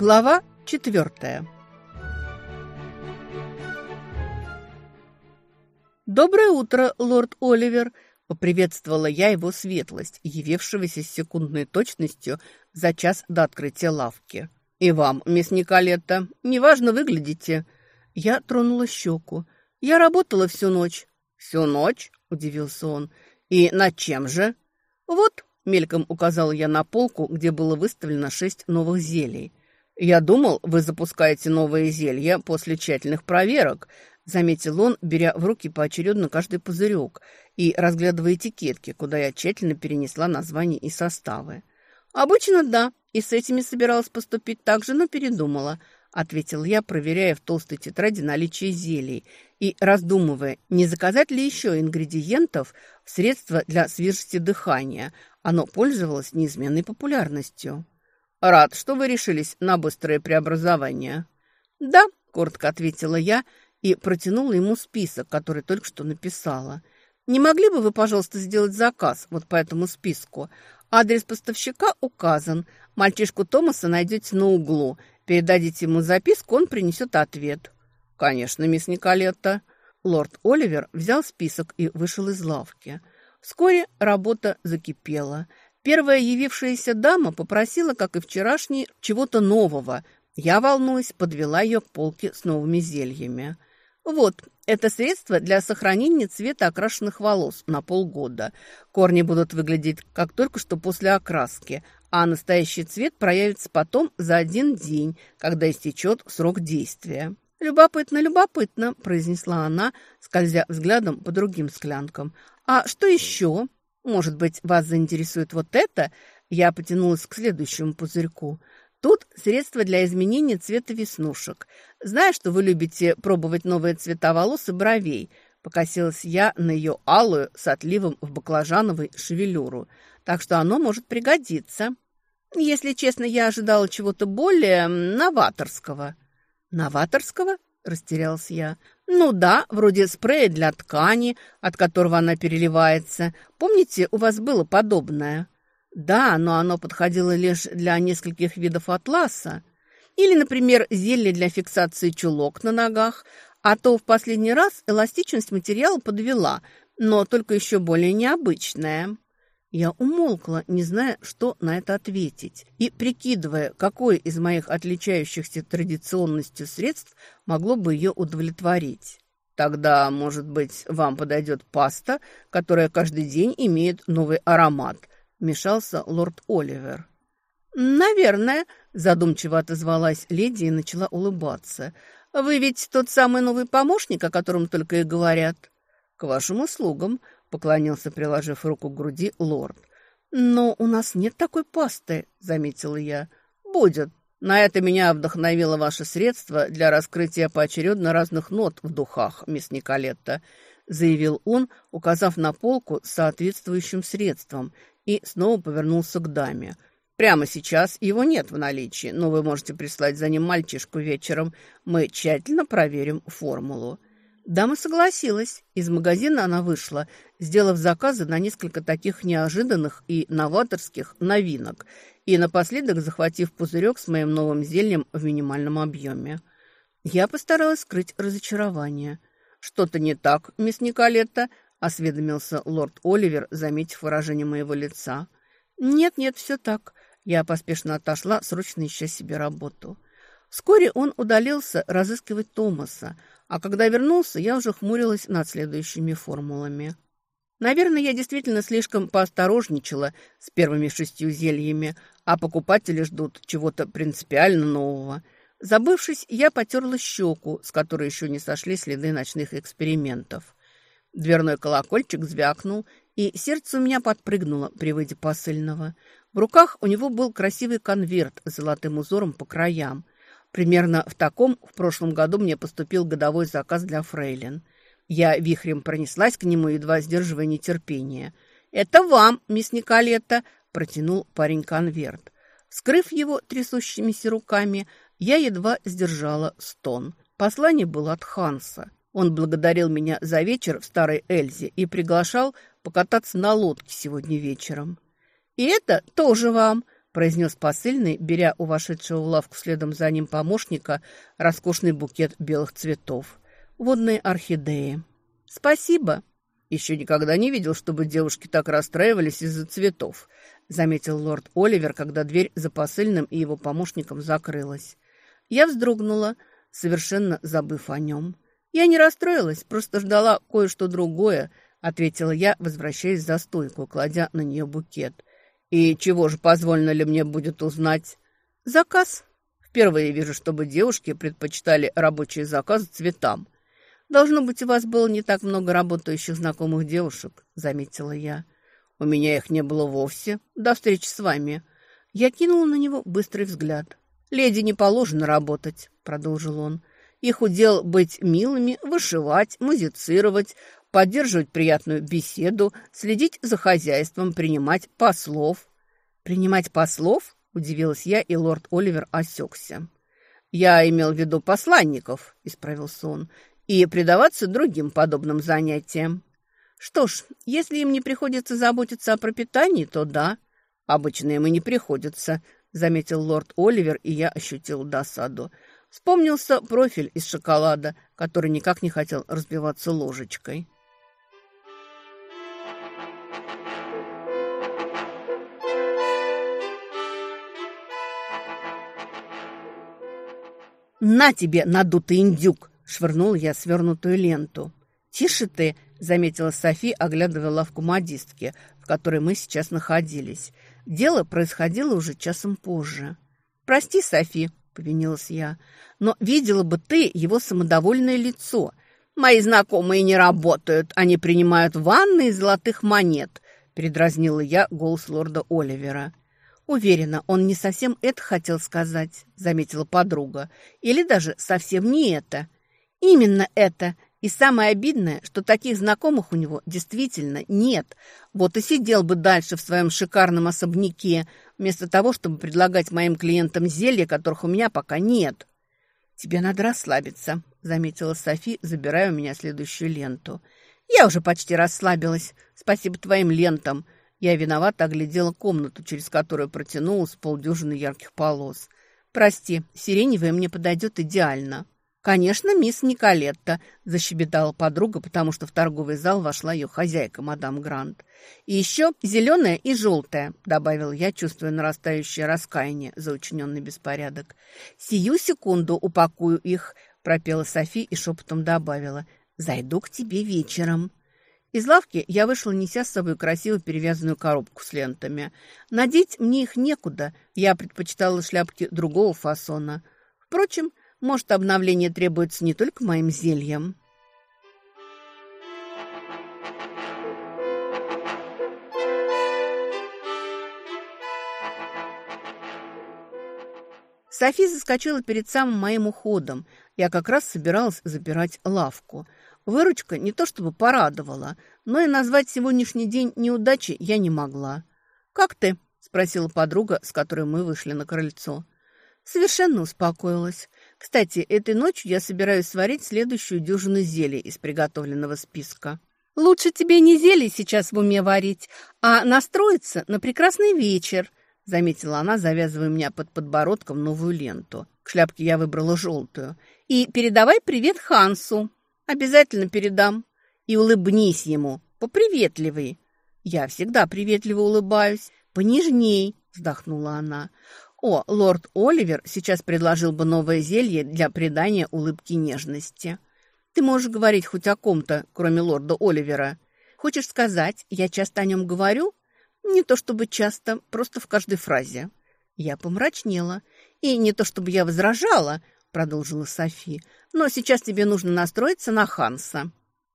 Глава 4. «Доброе утро, лорд Оливер!» – поприветствовала я его светлость, явившегося с секундной точностью за час до открытия лавки. «И вам, мисс Николетта, неважно выглядите!» Я тронула щеку. «Я работала всю ночь». «Всю ночь?» – удивился он. «И над чем же?» «Вот», – мельком указала я на полку, где было выставлено шесть новых зелий. «Я думал, вы запускаете новые зелья после тщательных проверок», — заметил он, беря в руки поочередно каждый пузырек и разглядывая этикетки, куда я тщательно перенесла названия и составы. «Обычно да, и с этими собиралась поступить так же, но передумала», — ответил я, проверяя в толстой тетради наличие зелий и раздумывая, не заказать ли еще ингредиентов в средство для свежести дыхания. Оно пользовалось неизменной популярностью. «Рад, что вы решились на быстрое преобразование». «Да», — коротко ответила я и протянула ему список, который только что написала. «Не могли бы вы, пожалуйста, сделать заказ вот по этому списку? Адрес поставщика указан. Мальчишку Томаса найдете на углу. Передадите ему записку, он принесет ответ». «Конечно, мисс Николетта». Лорд Оливер взял список и вышел из лавки. Вскоре работа закипела – Первая явившаяся дама попросила, как и вчерашний, чего-то нового. Я, волнуюсь, подвела ее к полке с новыми зельями. «Вот, это средство для сохранения цвета окрашенных волос на полгода. Корни будут выглядеть как только что после окраски, а настоящий цвет проявится потом за один день, когда истечет срок действия». «Любопытно, любопытно», – произнесла она, скользя взглядом по другим склянкам. «А что еще?» Может быть, вас заинтересует вот это?» Я потянулась к следующему пузырьку. «Тут средство для изменения цвета веснушек. Знаю, что вы любите пробовать новые цвета волос и бровей». Покосилась я на ее алую с отливом в баклажановой шевелюру. «Так что оно может пригодиться». «Если честно, я ожидала чего-то более новаторского». «Новаторского?» – растерялась я. Ну да, вроде спрея для ткани, от которого она переливается. Помните, у вас было подобное? Да, но оно подходило лишь для нескольких видов атласа. Или, например, зелье для фиксации чулок на ногах. А то в последний раз эластичность материала подвела, но только еще более необычная. Я умолкла, не зная, что на это ответить, и прикидывая, какое из моих отличающихся традиционностью средств могло бы ее удовлетворить. Тогда, может быть, вам подойдет паста, которая каждый день имеет новый аромат, мешался лорд Оливер. «Наверное», – задумчиво отозвалась леди и начала улыбаться. «Вы ведь тот самый новый помощник, о котором только и говорят?» «К вашим услугам», — поклонился, приложив руку к груди лорд. «Но у нас нет такой пасты», — заметила я. «Будет. На это меня вдохновило ваше средство для раскрытия поочередно разных нот в духах, мисс Николетта», — заявил он, указав на полку с соответствующим средством, и снова повернулся к даме. «Прямо сейчас его нет в наличии, но вы можете прислать за ним мальчишку вечером. Мы тщательно проверим формулу». Дама согласилась. Из магазина она вышла, сделав заказы на несколько таких неожиданных и новаторских новинок и напоследок захватив пузырек с моим новым зельем в минимальном объеме. Я постаралась скрыть разочарование. «Что-то не так, мисс Николетта», — осведомился лорд Оливер, заметив выражение моего лица. «Нет-нет, все так». Я поспешно отошла, срочно ища себе работу. Вскоре он удалился разыскивать Томаса, а когда вернулся, я уже хмурилась над следующими формулами. Наверное, я действительно слишком поосторожничала с первыми шестью зельями, а покупатели ждут чего-то принципиально нового. Забывшись, я потерла щеку, с которой еще не сошли следы ночных экспериментов. Дверной колокольчик звякнул, и сердце у меня подпрыгнуло при виде посыльного. В руках у него был красивый конверт с золотым узором по краям – Примерно в таком в прошлом году мне поступил годовой заказ для фрейлин. Я вихрем пронеслась к нему, едва сдерживая нетерпение. «Это вам, мисс Николетта!» – протянул парень конверт. Вскрыв его трясущимися руками, я едва сдержала стон. Послание было от Ханса. Он благодарил меня за вечер в Старой Эльзе и приглашал покататься на лодке сегодня вечером. «И это тоже вам!» произнес посыльный, беря у вошедшего в лавку следом за ним помощника роскошный букет белых цветов. Водные орхидеи. «Спасибо!» «Еще никогда не видел, чтобы девушки так расстраивались из-за цветов», заметил лорд Оливер, когда дверь за посыльным и его помощником закрылась. Я вздрогнула, совершенно забыв о нем. «Я не расстроилась, просто ждала кое-что другое», ответила я, возвращаясь за стойку, кладя на нее букет. И чего же позволено ли мне будет узнать? Заказ. Впервые вижу, чтобы девушки предпочитали рабочие заказы цветам. Должно быть, у вас было не так много работающих знакомых девушек, заметила я. У меня их не было вовсе. До встречи с вами. Я кинула на него быстрый взгляд. Леди не положено работать, продолжил он. Их удел быть милыми, вышивать, музицировать, поддерживать приятную беседу, следить за хозяйством, принимать послов». «Принимать послов?» – удивилась я, и лорд Оливер осекся. «Я имел в виду посланников», – исправился он, – «и предаваться другим подобным занятиям». «Что ж, если им не приходится заботиться о пропитании, то да. Обычно им и не приходится», – заметил лорд Оливер, и я ощутил досаду. Вспомнился профиль из шоколада, который никак не хотел разбиваться ложечкой. «На тебе, надутый индюк!» – швырнул я свернутую ленту. «Тише ты!» – заметила Софи, оглядывая лавку модистки, в которой мы сейчас находились. Дело происходило уже часом позже. «Прости, Софи!» – повинилась я. «Но видела бы ты его самодовольное лицо!» «Мои знакомые не работают, они принимают ванны из золотых монет», – передразнила я голос лорда Оливера. «Уверена, он не совсем это хотел сказать», — заметила подруга. «Или даже совсем не это». «Именно это», и самое обидное, что таких знакомых у него действительно нет. Вот и сидел бы дальше в своем шикарном особняке, вместо того, чтобы предлагать моим клиентам зелья, которых у меня пока нет. «Тебе надо расслабиться», — заметила Софи, забирая у меня следующую ленту. «Я уже почти расслабилась. Спасибо твоим лентам. Я виновато оглядела комнату, через которую протянулась полдюжины ярких полос. «Прости, сиреневая мне подойдет идеально». «Конечно, мисс Николетта», – защебетала подруга, потому что в торговый зал вошла ее хозяйка, мадам Грант. «И еще зеленая и желтая», – добавил я, чувствуя нарастающее раскаяние за учиненный беспорядок. «Сию секунду упакую их», – пропела Софи и шепотом добавила. «Зайду к тебе вечером». Из лавки я вышел неся с собой красивую перевязанную коробку с лентами. Надеть мне их некуда, я предпочитала шляпки другого фасона. Впрочем, может, обновление требуется не только моим зельям. Софи заскочила перед самым моим уходом. Я как раз собиралась запирать лавку – Выручка не то чтобы порадовала, но и назвать сегодняшний день неудачей я не могла. «Как ты?» – спросила подруга, с которой мы вышли на крыльцо. Совершенно успокоилась. Кстати, этой ночью я собираюсь сварить следующую дюжину зелий из приготовленного списка. Лучше тебе не зелий сейчас в уме варить, а настроиться на прекрасный вечер, заметила она, завязывая меня под подбородком новую ленту. К шляпке я выбрала желтую. И передавай привет Хансу. Обязательно передам. И улыбнись ему, поприветливый. Я всегда приветливо улыбаюсь. Понежней, вздохнула она. О, лорд Оливер сейчас предложил бы новое зелье для придания улыбки нежности. Ты можешь говорить хоть о ком-то, кроме лорда Оливера. Хочешь сказать, я часто о нем говорю? Не то чтобы часто, просто в каждой фразе. Я помрачнела. И не то чтобы я возражала, — продолжила Софи. «Но сейчас тебе нужно настроиться на Ханса».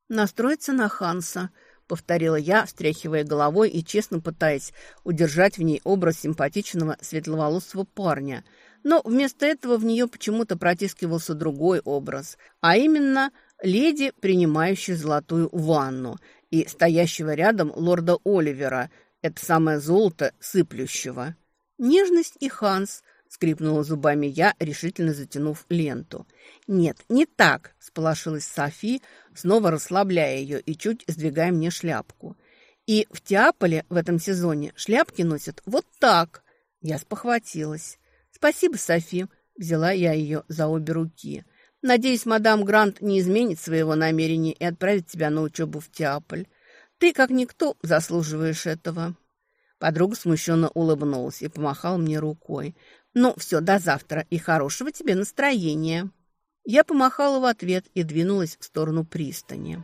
«Настроиться на Ханса», — повторила я, встряхивая головой и честно пытаясь удержать в ней образ симпатичного светловолосого парня. Но вместо этого в нее почему-то протискивался другой образ, а именно леди, принимающая золотую ванну, и стоящего рядом лорда Оливера, это самое золото сыплющего. Нежность и Ханс скрипнула зубами я, решительно затянув ленту. «Нет, не так!» – сполошилась Софи, снова расслабляя ее и чуть сдвигая мне шляпку. «И в Тиаполе в этом сезоне шляпки носят вот так!» Я спохватилась. «Спасибо, Софи!» – взяла я ее за обе руки. «Надеюсь, мадам Грант не изменит своего намерения и отправит тебя на учебу в Тиаполь. Ты, как никто, заслуживаешь этого!» Подруга смущенно улыбнулась и помахала мне рукой. «Ну, все, до завтра, и хорошего тебе настроения!» Я помахала в ответ и двинулась в сторону пристани.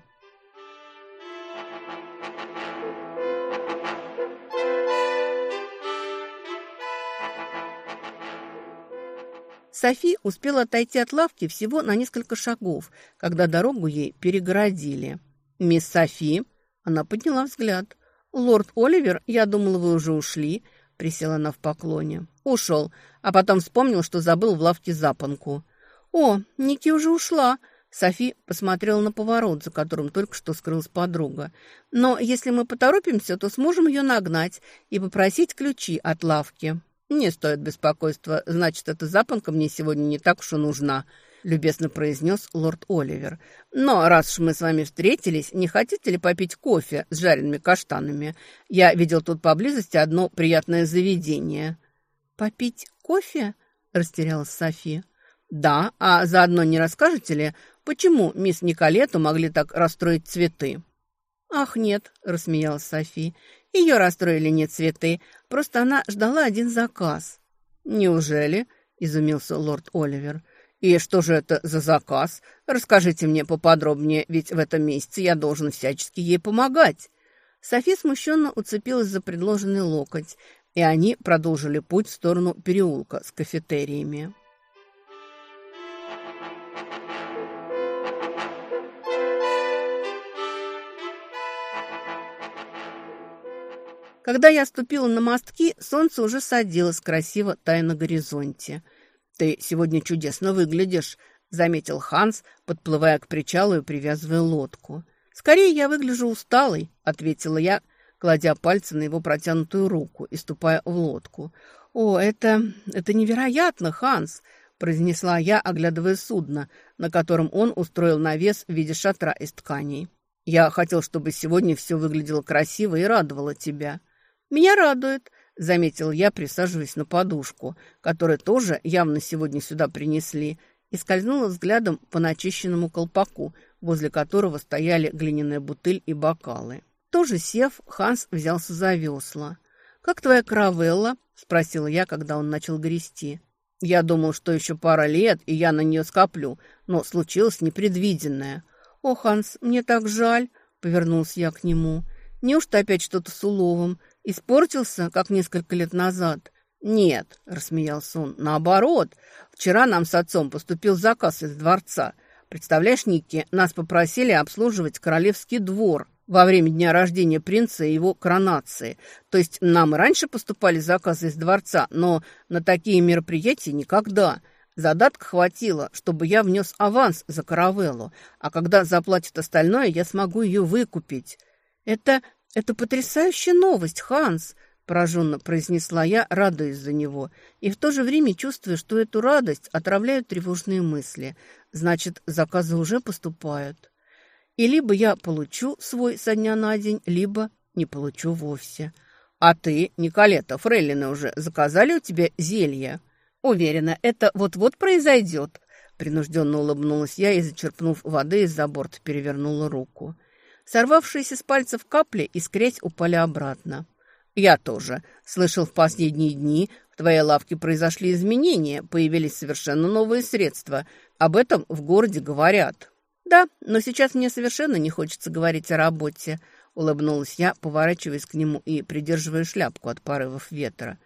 Софи успела отойти от лавки всего на несколько шагов, когда дорогу ей перегородили. «Мисс Софи!» Она подняла взгляд. «Лорд Оливер, я думала, вы уже ушли», — присела она в поклоне. Ушел, а потом вспомнил, что забыл в лавке запонку. «О, Ники уже ушла!» Софи посмотрела на поворот, за которым только что скрылась подруга. «Но если мы поторопимся, то сможем ее нагнать и попросить ключи от лавки». «Не стоит беспокойства, значит, эта запонка мне сегодня не так уж и нужна», — любезно произнес лорд Оливер. «Но раз уж мы с вами встретились, не хотите ли попить кофе с жареными каштанами? Я видел тут поблизости одно приятное заведение». «Попить кофе?» – растерялась София. «Да, а заодно не расскажете ли, почему мисс Николету могли так расстроить цветы?» «Ах, нет», – рассмеялась София. «Ее расстроили не цветы, просто она ждала один заказ». «Неужели?» – изумился лорд Оливер. «И что же это за заказ? Расскажите мне поподробнее, ведь в этом месяце я должен всячески ей помогать». София смущенно уцепилась за предложенный локоть и они продолжили путь в сторону переулка с кафетериями. Когда я ступила на мостки, солнце уже садилось красиво, тая на горизонте. «Ты сегодня чудесно выглядишь», — заметил Ханс, подплывая к причалу и привязывая лодку. «Скорее я выгляжу усталой», — ответила я, кладя пальцы на его протянутую руку и ступая в лодку. «О, это... это невероятно, Ханс!» – произнесла я, оглядывая судно, на котором он устроил навес в виде шатра из тканей. «Я хотел, чтобы сегодня все выглядело красиво и радовало тебя». «Меня радует», – заметил я, присаживаясь на подушку, которую тоже явно сегодня сюда принесли, и скользнула взглядом по начищенному колпаку, возле которого стояли глиняная бутыль и бокалы. Тоже сев, Ханс взялся за весла. «Как твоя каравелла?» – спросила я, когда он начал грести. Я думал, что еще пара лет, и я на нее скоплю, но случилось непредвиденное. «О, Ханс, мне так жаль!» – повернулся я к нему. «Неужто опять что-то с уловом? Испортился, как несколько лет назад?» «Нет», – рассмеялся он, – «наоборот. Вчера нам с отцом поступил заказ из дворца. Представляешь, Ники, нас попросили обслуживать королевский двор» во время дня рождения принца и его коронации. То есть нам раньше поступали заказы из дворца, но на такие мероприятия никогда. Задатка хватило, чтобы я внес аванс за каравеллу, а когда заплатят остальное, я смогу ее выкупить. Это... это потрясающая новость, Ханс!» пораженно произнесла я, радуясь за него, и в то же время чувствуя, что эту радость отравляют тревожные мысли. Значит, заказы уже поступают. И либо я получу свой со дня на день, либо не получу вовсе. А ты, Николета, фрейлины уже заказали у тебя зелье? Уверена, это вот-вот произойдет. Принужденно улыбнулась я и, зачерпнув воды из-за борт, перевернула руку. Сорвавшиеся с пальцев капли искрясь упали обратно. «Я тоже. Слышал, в последние дни в твоей лавке произошли изменения, появились совершенно новые средства. Об этом в городе говорят». «Да, но сейчас мне совершенно не хочется говорить о работе», — улыбнулась я, поворачиваясь к нему и придерживая шляпку от порывов ветра.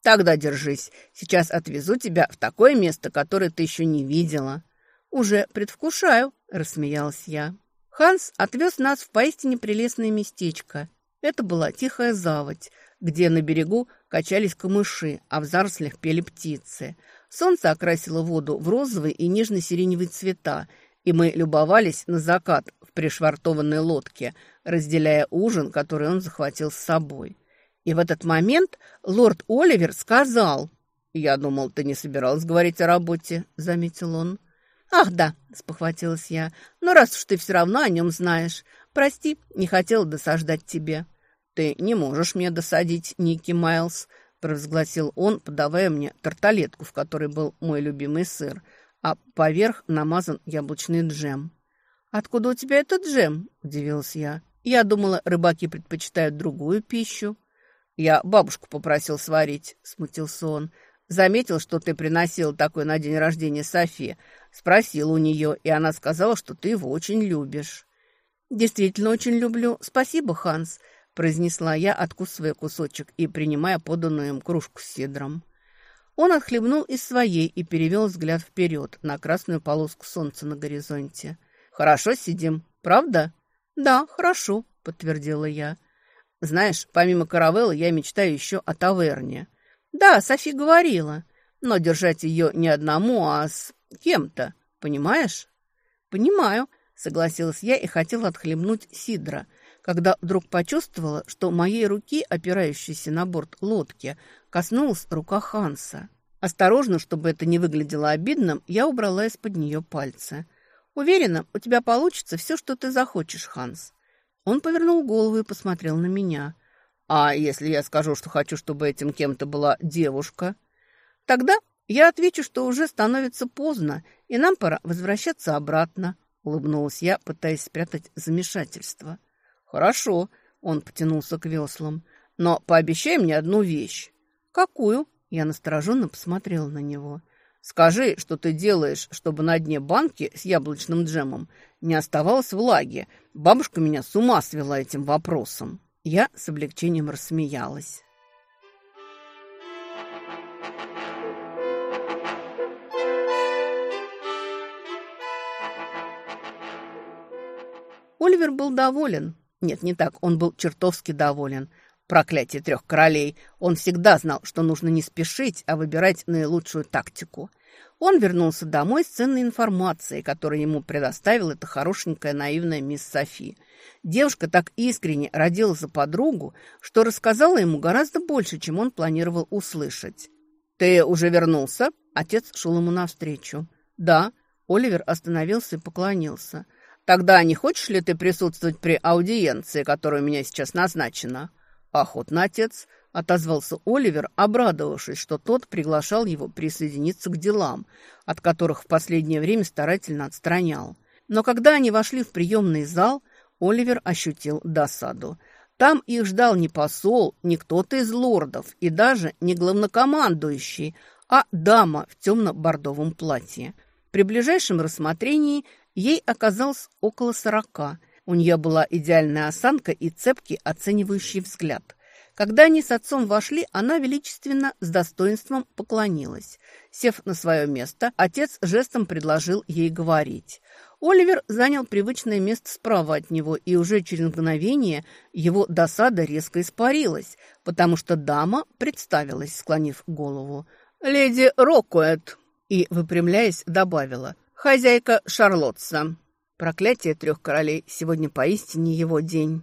«Тогда держись. Сейчас отвезу тебя в такое место, которое ты еще не видела». «Уже предвкушаю», — рассмеялась я. Ханс отвез нас в поистине прелестное местечко. Это была тихая заводь, где на берегу качались камыши, а в зарослях пели птицы. Солнце окрасило воду в розовый и нежно-сиреневый цвета, и мы любовались на закат в пришвартованной лодке, разделяя ужин, который он захватил с собой. И в этот момент лорд Оливер сказал... «Я думал, ты не собиралась говорить о работе», — заметил он. «Ах, да», — спохватилась я, — «но раз уж ты все равно о нем знаешь, прости, не хотела досаждать тебе». «Ты не можешь мне досадить, Ники Майлз», — провозгласил он, подавая мне тарталетку, в которой был мой любимый сыр — а поверх намазан яблочный джем. «Откуда у тебя этот джем?» – удивилась я. «Я думала, рыбаки предпочитают другую пищу». «Я бабушку попросил сварить», – смутился он. «Заметил, что ты приносила такой на день рождения Софии. Спросил у нее, и она сказала, что ты его очень любишь». «Действительно очень люблю. Спасибо, Ханс», – произнесла я, откусывая кусочек и принимая поданную им кружку с сидром. Он отхлебнул из своей и перевел взгляд вперед на красную полоску солнца на горизонте. «Хорошо сидим, правда?» «Да, хорошо», — подтвердила я. «Знаешь, помимо каравеллы я мечтаю еще о таверне». «Да, Софи говорила, но держать ее не одному, а с кем-то, понимаешь?» «Понимаю», — согласилась я и хотела отхлебнуть сидра, когда вдруг почувствовала, что моей руки, опирающейся на борт лодки, коснулась рука Ханса. Осторожно, чтобы это не выглядело обидным, я убрала из-под нее пальцы. «Уверена, у тебя получится все, что ты захочешь, Ханс». Он повернул голову и посмотрел на меня. «А если я скажу, что хочу, чтобы этим кем-то была девушка?» «Тогда я отвечу, что уже становится поздно, и нам пора возвращаться обратно», — улыбнулась я, пытаясь спрятать замешательство. «Хорошо», — он потянулся к веслам, — «но пообещай мне одну вещь». «Какую?» Я настороженно посмотрела на него. «Скажи, что ты делаешь, чтобы на дне банки с яблочным джемом не оставалось влаги. Бабушка меня с ума свела этим вопросом». Я с облегчением рассмеялась. Оливер был доволен. Нет, не так, он был чертовски доволен – Проклятие трех королей! Он всегда знал, что нужно не спешить, а выбирать наилучшую тактику. Он вернулся домой с ценной информацией, которую ему предоставила эта хорошенькая наивная мисс Софи. Девушка так искренне родила за подругу, что рассказала ему гораздо больше, чем он планировал услышать. «Ты уже вернулся?» Отец шел ему навстречу. «Да». Оливер остановился и поклонился. «Тогда не хочешь ли ты присутствовать при аудиенции, которая у меня сейчас назначена?» Охотный отец отозвался Оливер, обрадовавшись, что тот приглашал его присоединиться к делам, от которых в последнее время старательно отстранял. Но когда они вошли в приемный зал, Оливер ощутил досаду. Там их ждал не посол, не кто-то из лордов и даже не главнокомандующий, а дама в темно-бордовом платье. При ближайшем рассмотрении ей оказалось около сорока – у нее была идеальная осанка и цепкий оценивающий взгляд. Когда они с отцом вошли, она величественно, с достоинством поклонилась. Сев на свое место, отец жестом предложил ей говорить. Оливер занял привычное место справа от него, и уже через мгновение его досада резко испарилась, потому что дама представилась, склонив голову. «Леди Рокуэт!» и, выпрямляясь, добавила «Хозяйка Шарлотса». Проклятие трех королей! Сегодня поистине его день!»